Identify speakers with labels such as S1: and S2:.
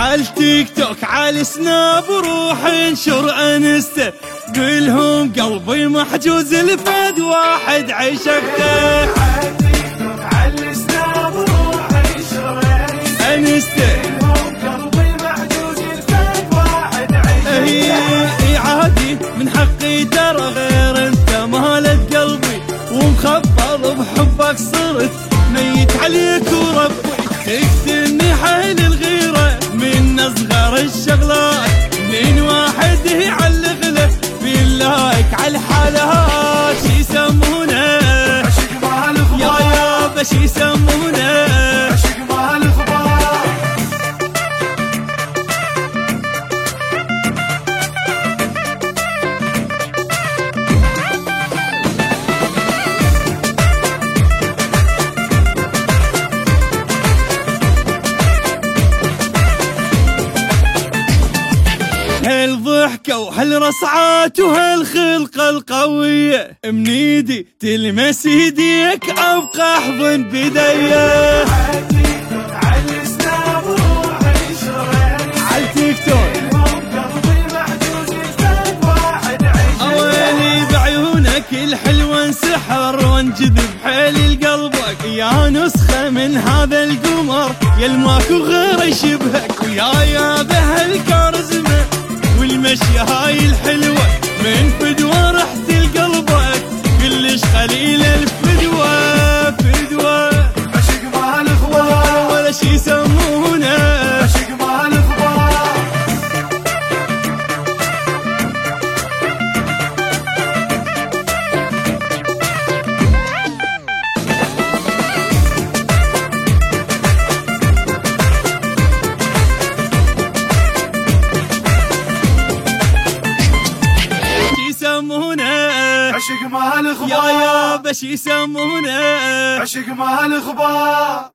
S1: على التيك توك على السناب روح انشر انسته قلهم قلبي محجوز لفد واحد عشقته. اي عادي من حقي ترى غير انت مالت قلبي ومخبر بحبك صرت. ميت عليك وربي تقتلني حيل الغيرة اصغر الشغلات من واحد يعلق له؟ باللايك على الحالات شي يسمونه؟ يا يابا شي يسمونه؟ هالضحكة وهالرصعات وهالخلقة القوية من ايدي تلمس ايديك أبقى احضن بديه على توك. الحلوة انسحر وانجذب حيل لقلبك يا نسخة من هذا القمر يا الماكو غير يشبهك ويا يا بهالكارزمة والمشية هاي الحلوة.
S2: عشق مع
S1: يا
S2: الاخوان
S1: يابا شي يسمونه
S2: عشق مع الاخوان